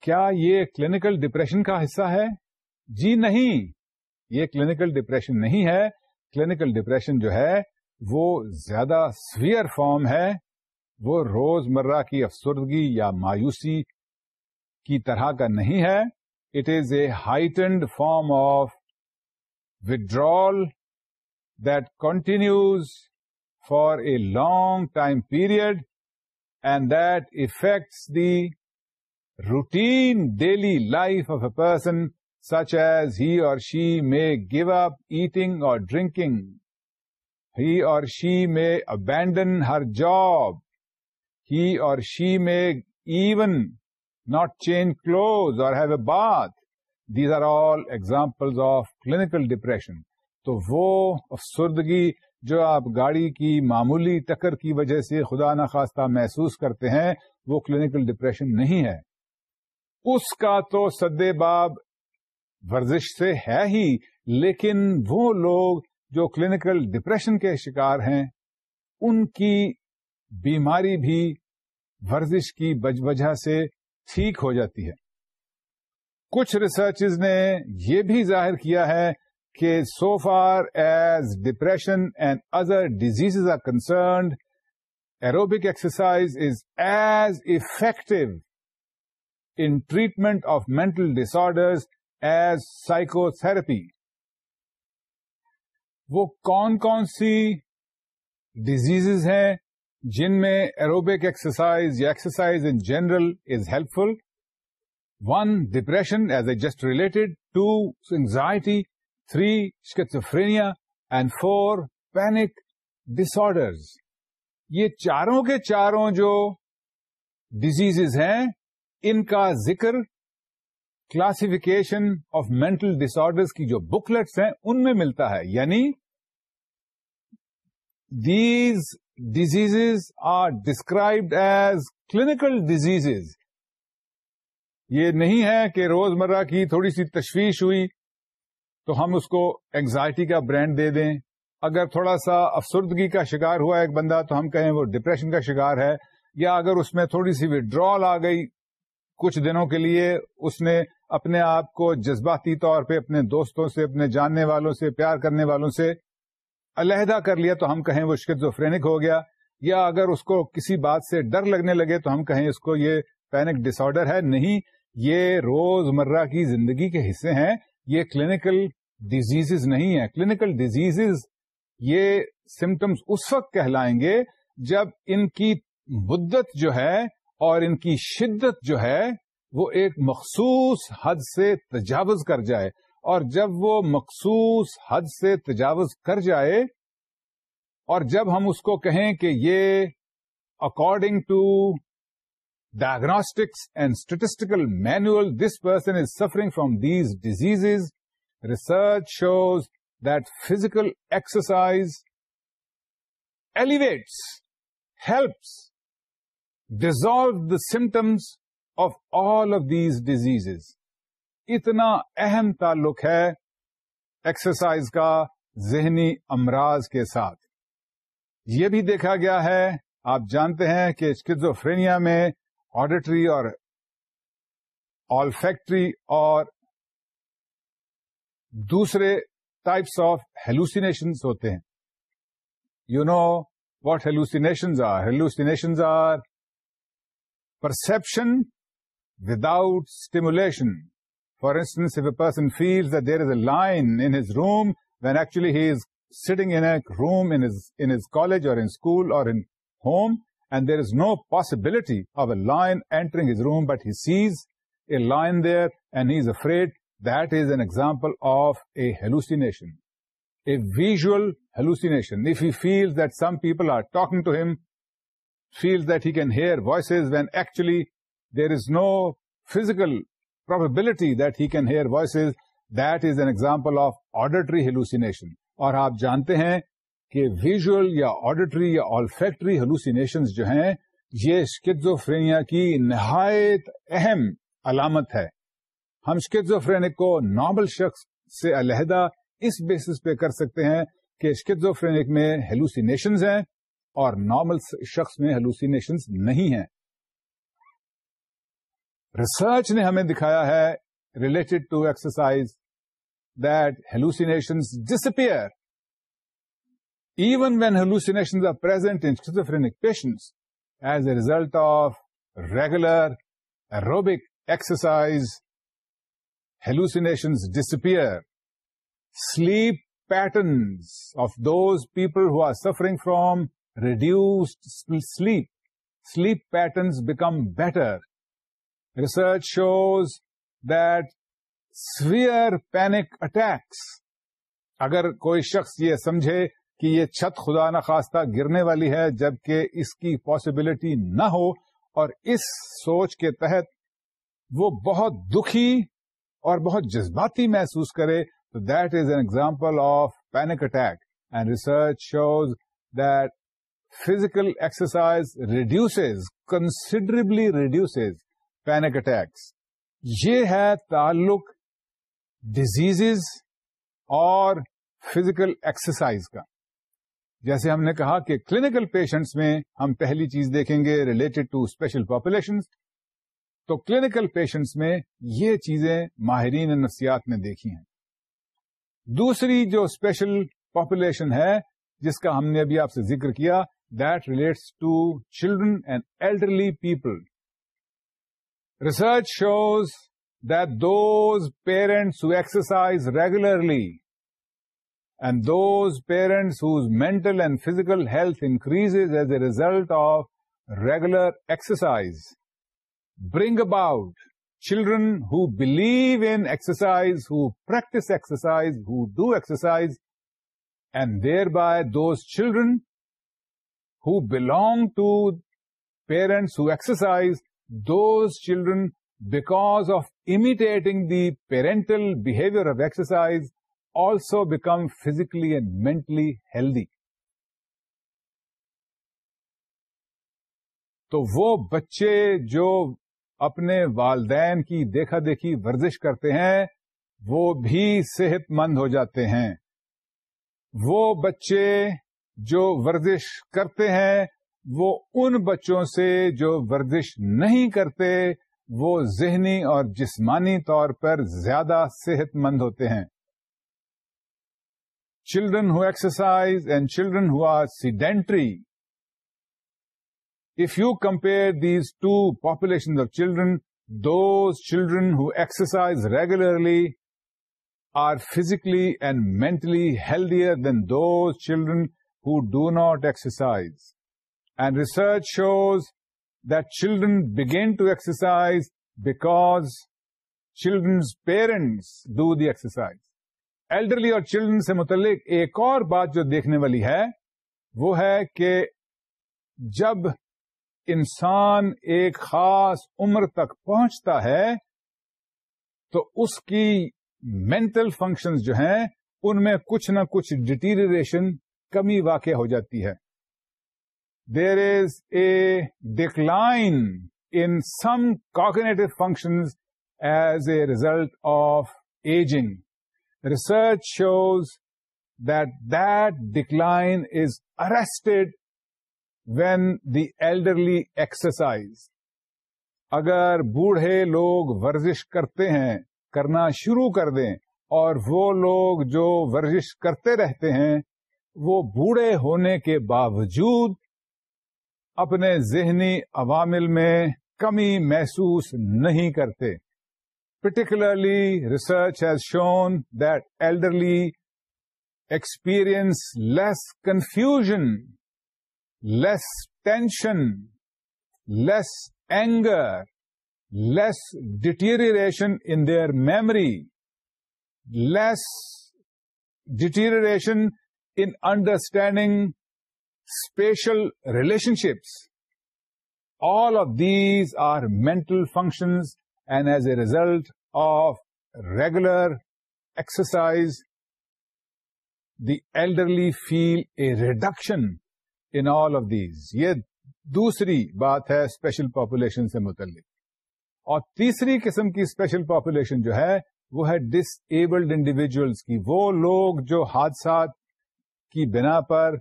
A: کیا یہ کلینکل ڈپریشن کا حصہ ہے جی نہیں یہ کلینکل ڈپریشن نہیں ہے کلینکل ڈپریشن جو ہے وہ زیادہ سویئر فارم ہے وہ روز مرہ کی افسردگی یا مایوسی کی طرح کا نہیں ہے it is a heightened form of withdrawal that continues for a long time period and that affects the routine daily life of a person such as he or she may give up eating or drinking, he or she may abandon her job, he or she may even not change clothes or have a bath. These are all examples of clinical depression. تو وہ افسردگی جو آپ گاڑی کی معمولی ٹکر کی وجہ سے خدا نخواستہ محسوس کرتے ہیں وہ کلینکل ڈپریشن نہیں ہے اس کا تو سدے باب ورزش سے ہے ہی لیکن وہ لوگ جو کلینکل ڈپریشن کے شکار ہیں ان کی بیماری بھی ورزش کی بج وجہ سے ٹھیک ہو جاتی ہے کچھ ریسرچ نے یہ بھی ظاہر کیا ہے کہ so far as depression and other disease are concerned aerobic exercise is as effective in treatment of mental disorders as psycho therapy وہ کون کون سی ڈیزیز ہیں جن میں ایروبک ایکسرسائز یا exercise in general is helpful one depression as a just related to anxiety three schizophrenia and four panic orders یہ چاروں کے چاروں جو ڈیزیز ہیں ان کا ذکر classification of mental disorders کی جو بکلیٹس ہیں ان میں ملتا ہے یعنی these disease are described as clinical disease یہ نہیں ہے کہ روزمرہ کی تھوڑی سی تشویش ہوئی تو ہم اس کو اینگزائٹی کا برانڈ دے دیں اگر تھوڑا سا افسردگی کا شکار ہوا ایک بندہ تو ہم کہیں وہ ڈپریشن کا شکار ہے یا اگر اس میں تھوڑی سی وڈرال آ گئی کچھ دنوں کے لیے اس نے اپنے آپ کو جذباتی طور پہ اپنے دوستوں سے اپنے جاننے والوں سے پیار کرنے والوں سے علیحدہ کر لیا تو ہم کہیں وہ شکزوفرینک ہو گیا یا اگر اس کو کسی بات سے ڈر لگنے لگے تو ہم کہیں اس کو یہ پینک ڈس آڈر ہے نہیں یہ روز مرہ کی زندگی کے حصے ہیں یہ کلینکل ڈیزیز نہیں ہے کلینکل ڈیزیز یہ سمٹمس اس وقت کہلائیں گے جب ان کی مدت جو ہے اور ان کی شدت جو ہے وہ ایک مخصوص حد سے تجاوز کر جائے اور جب وہ مخصوص حد سے تجاوز کر جائے اور جب ہم اس کو کہیں کہ یہ according to diagnostics and statistical manual this person is suffering from these disease research shows that physical exercise elevates helps dissolve the symptoms of all of these disease اتنا اہم تعلق ہے ایکسرسائز کا ذہنی امراض کے ساتھ یہ بھی دیکھا گیا ہے آپ جانتے ہیں کہ اسکزوفرینیا میں آڈیٹری اور آلفیکٹری اور دوسرے ٹائپس آف ہیلوسینیشنز ہوتے ہیں you know what hallucinations are hallucinations are perception without stimulation. For instance, if a person feels that there is a lion in his room, when actually he is sitting in a room in his college or in school or in home, and there is no possibility of a lion entering his room, but he sees a lion there and he is afraid, that is an example of a hallucination, a visual hallucination. If he feels that some people are talking to him, feels that he can hear voices when actually there is no physical probability that he can hear voices that is an example of auditory hallucination اور آپ جانتے ہیں کہ visual یا auditory یا آلفیکٹری ہیلوسیشنز جو ہیں یہ اسکزوفرینیا کی نہایت اہم علامت ہے ہم اسکزوفرینک کو نارمل شخص سے علیحدہ اس بیس پہ کر سکتے ہیں کہ اسکزوفرینک میں ہیلوسی نیشنز ہیں اور نارمل شخص میں ہیلوسیشنز نہیں ہیں ریسرچ نے ہمیں دکھایا ہے related to exercise that hallucination disappear even when hallucination are present in patient as a result of regular aerobic exercise hallucination disappear sleep patterns of those people who are suffering from reduced sleep sleep patterns become better research shows that severe panic attacks اگر کوئی شخص یہ سمجھے کہ یہ چھت خدا نخواستہ گرنے والی ہے جبکہ اس کی پاسبلٹی نہ ہو اور اس سوچ کے تحت وہ بہت دکھی اور بہت جذباتی محسوس کرے تو that is an example of panic attack and research shows that physical exercise reduce considerably reduce panic attacks یہ ہے تعلق ڈزیز اور فزیکل ایکسرسائز کا جیسے ہم نے کہا کہ کلینکل پیشنٹس میں ہم پہلی چیز دیکھیں گے ریلیٹڈ ٹو اسپیشل پاپولیشن تو کلینکل پیشنٹس میں یہ چیزیں ماہرین نفسیات نے دیکھی ہیں دوسری جو اسپیشل پاپولیشن ہے جس کا ہم نے ابھی آپ سے ذکر کیا that relates to children and elderly people Research shows that those parents who exercise regularly and those parents whose mental and physical health increases as a result of regular exercise bring about children who believe in exercise, who practice exercise, who do exercise, and thereby those children who belong to parents who exercise those children because of imitating the parental behaviour of exercise also become physically and mentally healthy تو وہ بچے جو اپنے والدین کی دیکھا دیکھی ورزش کرتے ہیں وہ بھی صحت مند ہو جاتے ہیں وہ بچے جو ورزش کرتے ہیں وہ ان بچوں سے جو ورزش نہیں کرتے وہ ذہنی اور جسمانی طور پر زیادہ صحت مند ہوتے ہیں children who exercise and children who are sedentary if you compare these two populations of children those children who exercise regularly are physically and mentally healthier than those children who do not exercise and research shows children begin to exercise back children's parents do the exercise elderly اور children سے متعلق ایک اور بات جو دیکھنے والی ہے وہ ہے کہ جب انسان ایک خاص عمر تک پہنچتا ہے تو اس کی مینٹل فنکشنز جو ہیں ان میں کچھ نہ کچھ ڈیٹیریشن کمی واقع ہو جاتی ہے there is a decline in some cognitive functions as a result of ageing research shows that that decline is arrested when the elderly exercise اگر بوڑھے لوگ ورزش کرتے ہیں کرنا شروع کر دیں اور وہ لوگ جو ورزش کرتے رہتے ہیں وہ بوڑھے ہونے کے باوجود اپنے ذہنی عوامل میں کمی محسوس نہیں کرتے particularly research has shown that elderly experience less confusion less tension less anger less deterioration in their memory less deterioration in understanding spatial relationships all of these are functions functions and as a result of regular exercise the elderly feel a reduction in all of these یہ دوسری بات ہے special population سے متعلق اور تیسری قسم کی اسپیشل پاپولیشن جو ہے وہ ہے ڈس ایبلڈ انڈیویجلس کی وہ لوگ جو حادثات کی بنا پر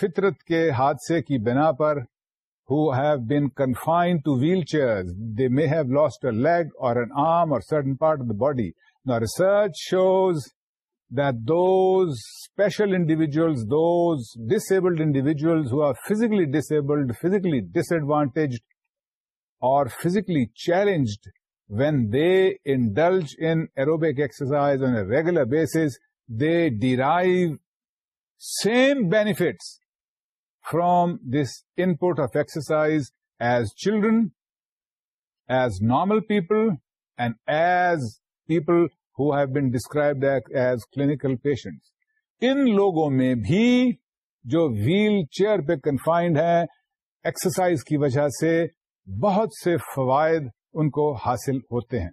A: فطرت کے حادثے کی بنا پر have been confined to wheelchair they may have lost a leg اور این آرم اور certain part of the body research shows those special individuals those disabled individuals who are physically disabled physically dish advantage اور physically challenged when they indulge aerobic exercise on a regular basis they derive same benefits from this input of exercise as children as normal people and as people who been described as clinical patient ان لوگوں میں بھی جو wheelchair پہ confined ہے exercise کی وجہ سے بہت سے فوائد ان کو حاصل ہوتے ہیں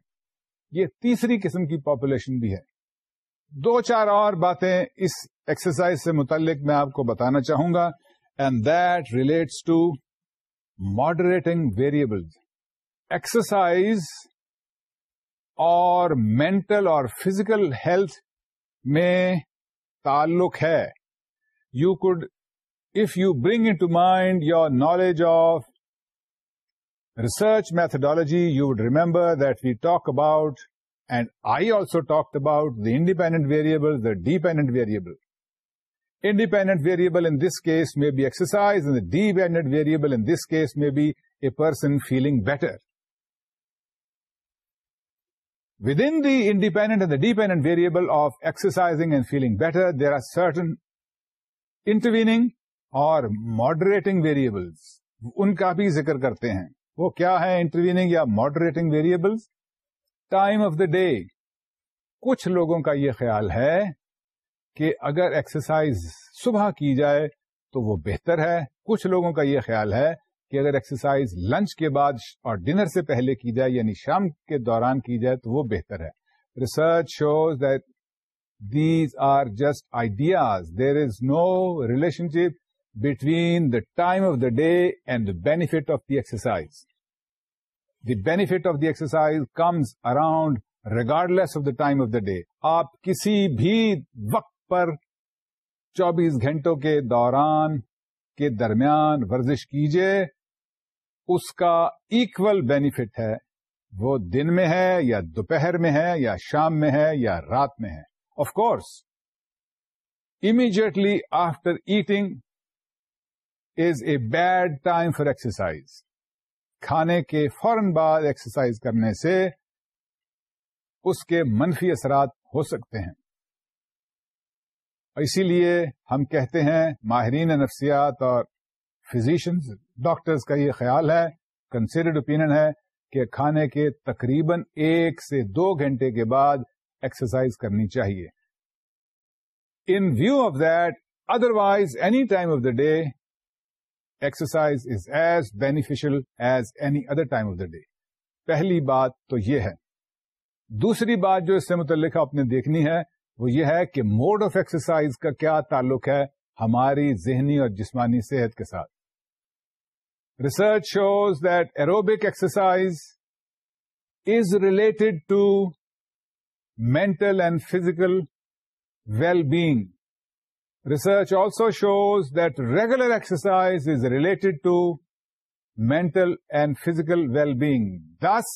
A: یہ تیسری قسم کی پاپولیشن بھی ہے دو چار اور باتیں اس ایکسرسائز سے متعلق میں آپ کو بتانا چاہوں گا and that relates to moderating variable exercise اور مینٹل اور فزیکل ہیلتھ میں تعلق ہے you could if you bring in to mind your knowledge of research methodology you would remember that we talk about and I also talk about the independent variable dependent variable independent variable this case میں dependent variable this case میں person feeling better with independent dependent variable of exercising and feeling better there are certain intervening or moderating variable in کا بھی ذکر کرتے ہیں وہ کیا ہے انٹرویننگ یا moderating variables time of the day کچھ لوگوں کا یہ خیال ہے کہ اگر ایکسرسائز صبح کی جائے تو وہ بہتر ہے کچھ لوگوں کا یہ خیال ہے کہ اگر ایکسرسائز لنچ کے بعد اور ڈنر سے پہلے کی جائے یعنی شام کے دوران کی جائے تو وہ بہتر ہے research shows that these are just ideas there is no relation ship between the time of the day and the benefit of the exercise the benefit of the exercise comes around regardless of the time of the day آپ کسی بھی وقت پر چوبیس گھنٹوں کے دوران کے درمیان ورزش کیجیے اس کا ایکول بینیفٹ ہے وہ دن میں ہے یا دوپہر میں ہے یا شام میں ہے یا رات میں ہے of course immediately after eating is a bad time for exercise کھانے کے فوراً بعد ایکسرسائز کرنے سے اس کے منفی اثرات ہو سکتے ہیں اسی لیے ہم کہتے ہیں ماہرین نفسیات اور فزیشنز ڈاکٹرز کا یہ خیال ہے کنسیڈرڈ اوپین ہے کہ کھانے کے تقریباً ایک سے دو گھنٹے کے بعد ایکسرسائز کرنی چاہیے in view of that otherwise any time of the day exercise is as beneficial as any other time of the day پہلی بات تو یہ ہے دوسری بات جو اس سے متعلق آپ نے دیکھنی ہے وہ یہ ہے کہ موڈ آف ایکسرسائز کا کیا تعلق ہے ہماری ذہنی اور جسمانی صحت کے ساتھ research shows that aerobic exercise is related to mental and physical well being research also shows that regular exercise is related to mental and physical well being this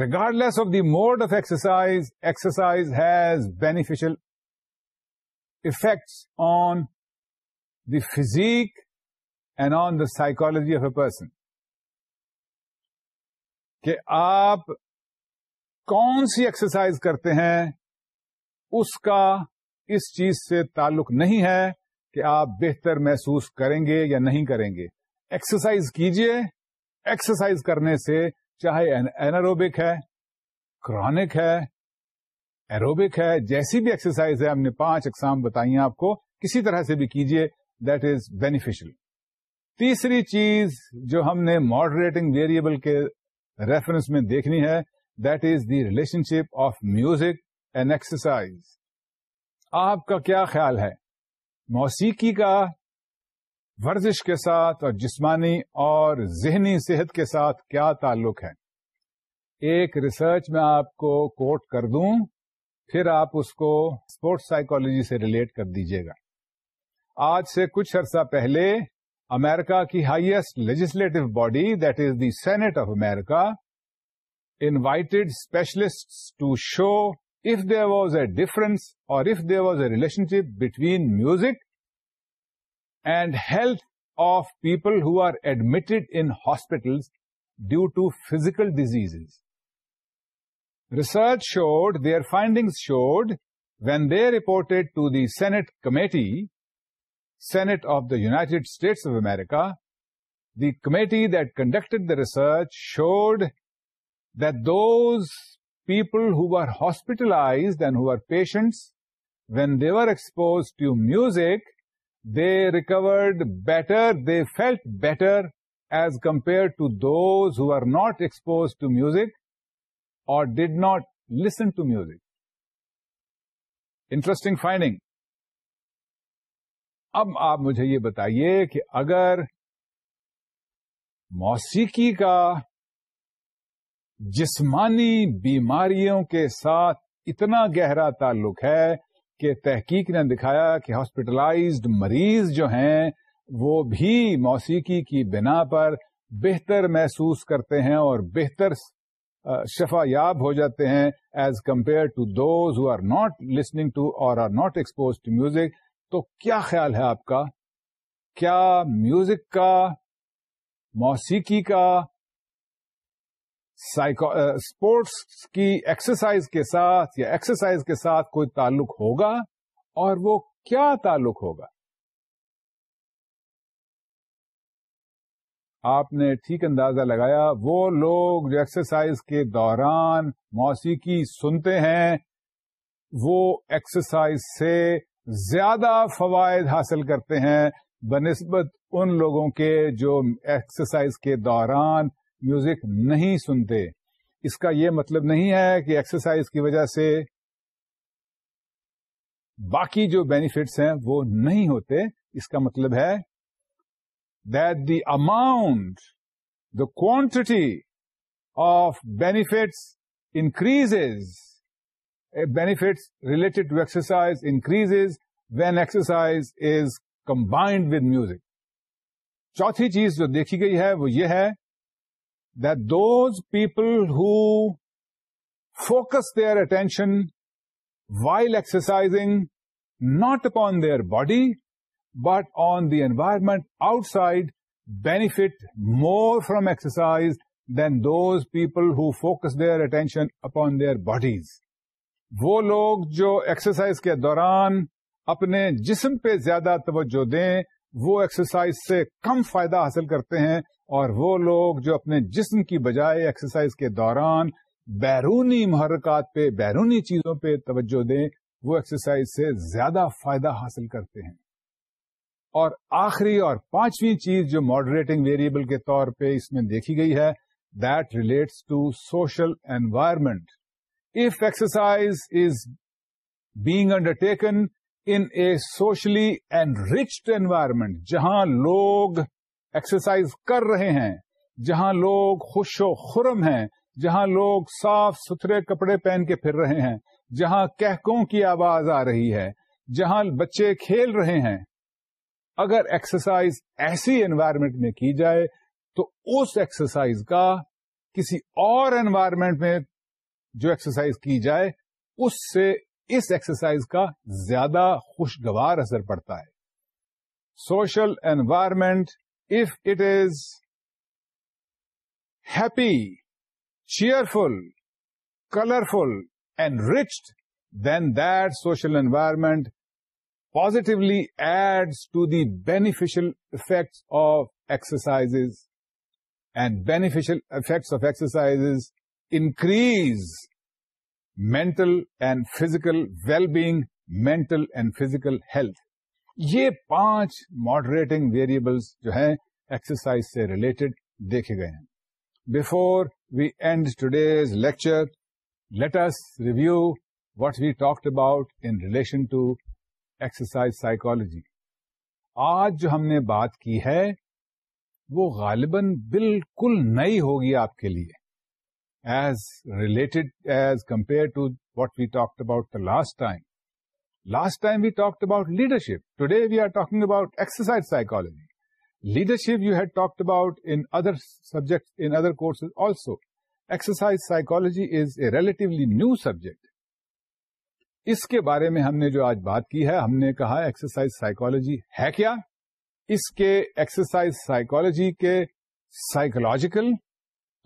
A: regardless of the mode of exercise exercise has beneficial effects on the physique and on the psychology of a person کہ آپ کون سی exercise کرتے ہیں اس کا اس چیز سے تعلق نہیں ہے کہ آپ بہتر محسوس کریں گے یا نہیں کریں گے ایکسرسائز کیجیے ایکسرسائز کرنے سے چاہے اینروبک ہے کرونک ہے ایروبک ہے جیسی بھی ایکسرسائز ہے ہم نے پانچ اقسام بتائی ہیں آپ کو کسی طرح سے بھی کیجیے دیٹ از بینیفیشل تیسری چیز جو ہم نے ماڈریٹنگ ویریبل کے ریفرنس میں دیکھنی ہے that is the relationship of music and exercise آپ کا کیا خیال ہے موسیقی کا ورزش کے ساتھ اور جسمانی اور ذہنی صحت کے ساتھ کیا تعلق ہے ایک ریسرچ میں آپ کو کوٹ کر دوں پھر آپ اس کو اسپورٹس سائیکالوجی سے ریلیٹ کر دیجیے گا آج سے کچھ عرصہ پہلے امیرکا کی highest legislative body that is the Senate of America invited specialist to show if there was a difference or if there was a relationship between music and health of people who are admitted in hospitals due to physical diseases. Research showed, their findings showed, when they reported to the Senate Committee, Senate of the United States of America, the committee that conducted the research showed that those people who are hospitalized then ہوٹس when the were exposed to music they recovered better they felt better as compare to those who are not expose to music or did not listen to music interesting finding اب آپ مجھے یہ بتائیے کہ اگر موسیقی کا جسمانی بیماریوں کے ساتھ اتنا گہرا تعلق ہے کہ تحقیق نے دکھایا کہ ہاسپٹلائزڈ مریض جو ہیں وہ بھی موسیقی کی بنا پر بہتر محسوس کرتے ہیں اور بہتر شفا یاب ہو جاتے ہیں as compare to those who are not listening to or are not expose to music تو کیا خیال ہے آپ کا کیا میوزک کا موسیقی کا اسپورٹس uh, کی ایکسرسائز کے ساتھ یا ایکسرسائز کے ساتھ کوئی تعلق ہوگا اور وہ کیا تعلق ہوگا آپ نے ٹھیک اندازہ لگایا وہ لوگ جو ایکسرسائز کے دوران موسیقی سنتے ہیں وہ ایکسرسائز سے زیادہ فوائد حاصل کرتے ہیں بنسبت ان لوگوں کے جو ایکسرسائز کے دوران میوزک نہیں سنتے اس کا یہ مطلب نہیں ہے کہ ایکسرسائز کی وجہ سے باقی جو بینیفٹس ہیں وہ نہیں ہوتے اس کا مطلب ہے that the amount the quantity of benefits increase benefits related to exercise increase when exercise is combined with music چوتھی چیز جو دیکھی گئی ہے وہ یہ ہے those people who focus their attention attention exercising not not their body but on the the outside benefit more from exercise than those people who focus their attention upon their bodies وہ لوگ جو exercise کے دوران اپنے جسم پہ زیادہ توجہ دیں وہ ایکسرسائز سے کم فائدہ حاصل کرتے ہیں اور وہ لوگ جو اپنے جسم کی بجائے ایکسرسائز کے دوران بیرونی محرکات پہ بیرونی چیزوں پہ توجہ دیں وہ ایکسرسائز سے زیادہ فائدہ حاصل کرتے ہیں اور آخری اور پانچویں چیز جو ماڈریٹنگ ویریبل کے طور پہ اس میں دیکھی گئی ہے that relates to social environment if exercise is being undertaken in a socially enriched environment جہاں لوگ ایکسرسائز کر رہے ہیں جہاں لوگ خوش و خرم ہیں جہاں لوگ صاف ستھرے کپڑے پہن کے پھر رہے ہیں جہاں کہکوں کی آواز آ رہی ہے جہاں بچے کھیل رہے ہیں اگر ایکسرسائز ایسی انوائرمنٹ میں کی جائے تو اس ایکسرسائز کا کسی اور انوائرمنٹ میں جو ایکسرسائز کی جائے اس سے اس ایکسرسائز کا زیادہ خوشگوار اثر پڑتا ہے social environment if it is happy, cheerful, colorful, enriched, then that social environment positively adds to the beneficial effects of exercises, and beneficial effects of exercises increase mental and physical well-being, mental and physical health. یہ پانچ moderating variables جو ہیں exercise سے related دیکھے گئے ہیں before we end today's lecture S review what we talked about in relation to exercise psychology آج جو ہم نے بات کی ہے وہ غالباً بالکل نئی ہوگی آپ کے لیے as related as compare to what we talked about the last time last time we we about leadership today we are talking about exercise talked leadership you had subjects, about other subject also exercise psychology is a relatively new subject اس کے بارے میں ہم نے جو آج بات کی ہے ہم نے کہا ایکسرسائز سائیکولوجی ہے کیا اس کے ایکسرسائز سائیکولوجی کے سائیکولوجیکل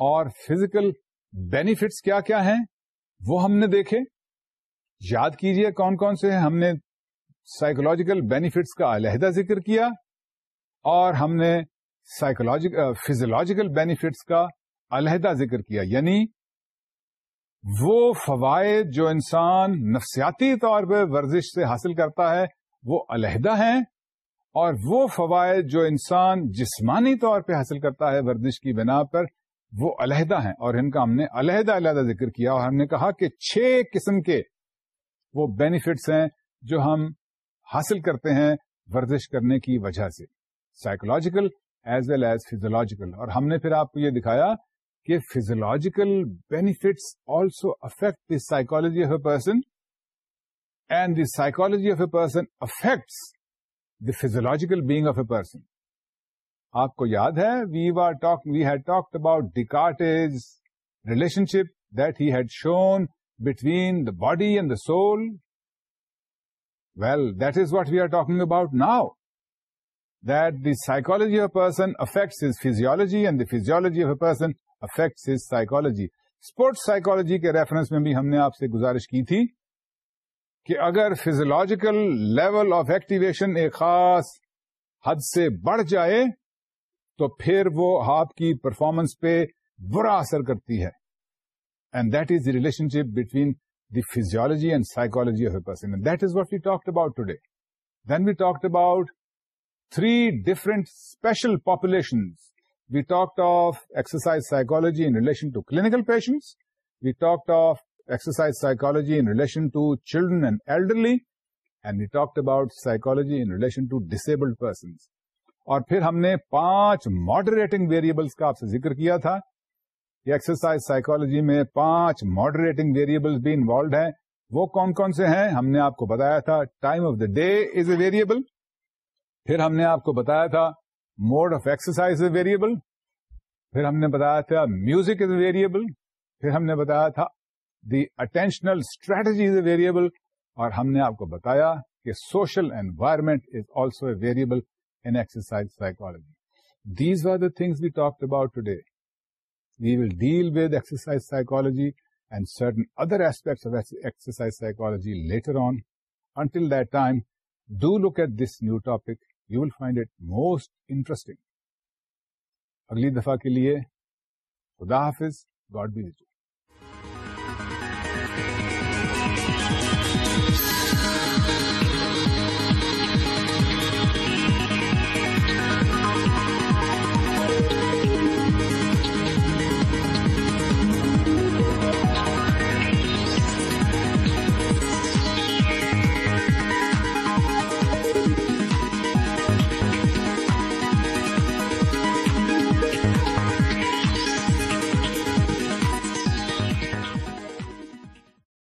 A: اور فزیکل بینیفٹس کیا کیا ہیں وہ ہم نے دیکھے یاد کیجئے کون کون سے ہم نے سائیکولوجیکل بینیفٹس کا علیحدہ ذکر کیا اور ہم نے سائیکولوجیکل فزولوجیکل بینیفٹس کا علیحدہ ذکر کیا یعنی وہ فوائد جو انسان نفسیاتی طور پہ ورزش سے حاصل کرتا ہے وہ علیحدہ ہیں اور وہ فوائد جو انسان جسمانی طور پہ حاصل کرتا ہے ورزش کی بنا پر وہ علیحدہ ہیں اور ان کا ہم نے علیحدہ علیحدہ ذکر کیا اور ہم نے کہا کہ چھ قسم کے وہ بینیفٹس ہیں جو ہم حاصل کرتے ہیں ورزش کرنے کی وجہ سے psychological as well as physiological اور ہم نے پھر آپ کو یہ دکھایا کہ physiological benefits also affect the psychology of a person and the psychology of a person affects the physiological being of a person آپ کو یاد ہے we are talk we had talk about Descartes relationship that had shown between the body and the soul well this what we are talking about now the psychology of a person affects his physiology and the physiology of a person affects his psychology sport psychology کے reference میں بھی ہم نے آپ سے گزارش کی تھی کہ اگر فیزیولوجیکل لیول آف ایکٹیویشن ایک خاص حد سے بڑھ جائے تو پھر وہ آپ کی پرفارمنس پہ برا اثر کرتی ہے and that is the relationship between the physiology and psychology of پس that is what we talk about today then we talk about three different special population we talk of exercise psychology in relation to clinical patients we talk of exercise psychology in relation to children and elderly and we talk about psychology in relation to disabled persons اور پھر ہم نے پانچ moderating variables کا آپ سے ذکر کیا تھا کہ ایکسرسائز سائیکالوجی میں پانچ ماڈریٹنگ ویریبل بھی انوالوڈ ہیں وہ کون کون سے ہیں ہم نے آپ کو بتایا تھا time of the day is a variable پھر ہم نے آپ کو بتایا تھا mode of exercise is variable پھر ہم نے بتایا تھا میوزک از اے ویریبل پھر ہم نے بتایا تھا the attentional strategy is a variable اور ہم نے آپ کو بتایا کہ social environment is also a variable in exercise psychology these are the things we talk about today we will deal with exercise psychology and certain other aspects of exercise psychology later on until time do look at this new topic you will find it most interesting اگلی دفعہ کے لیے خدا حافظ God be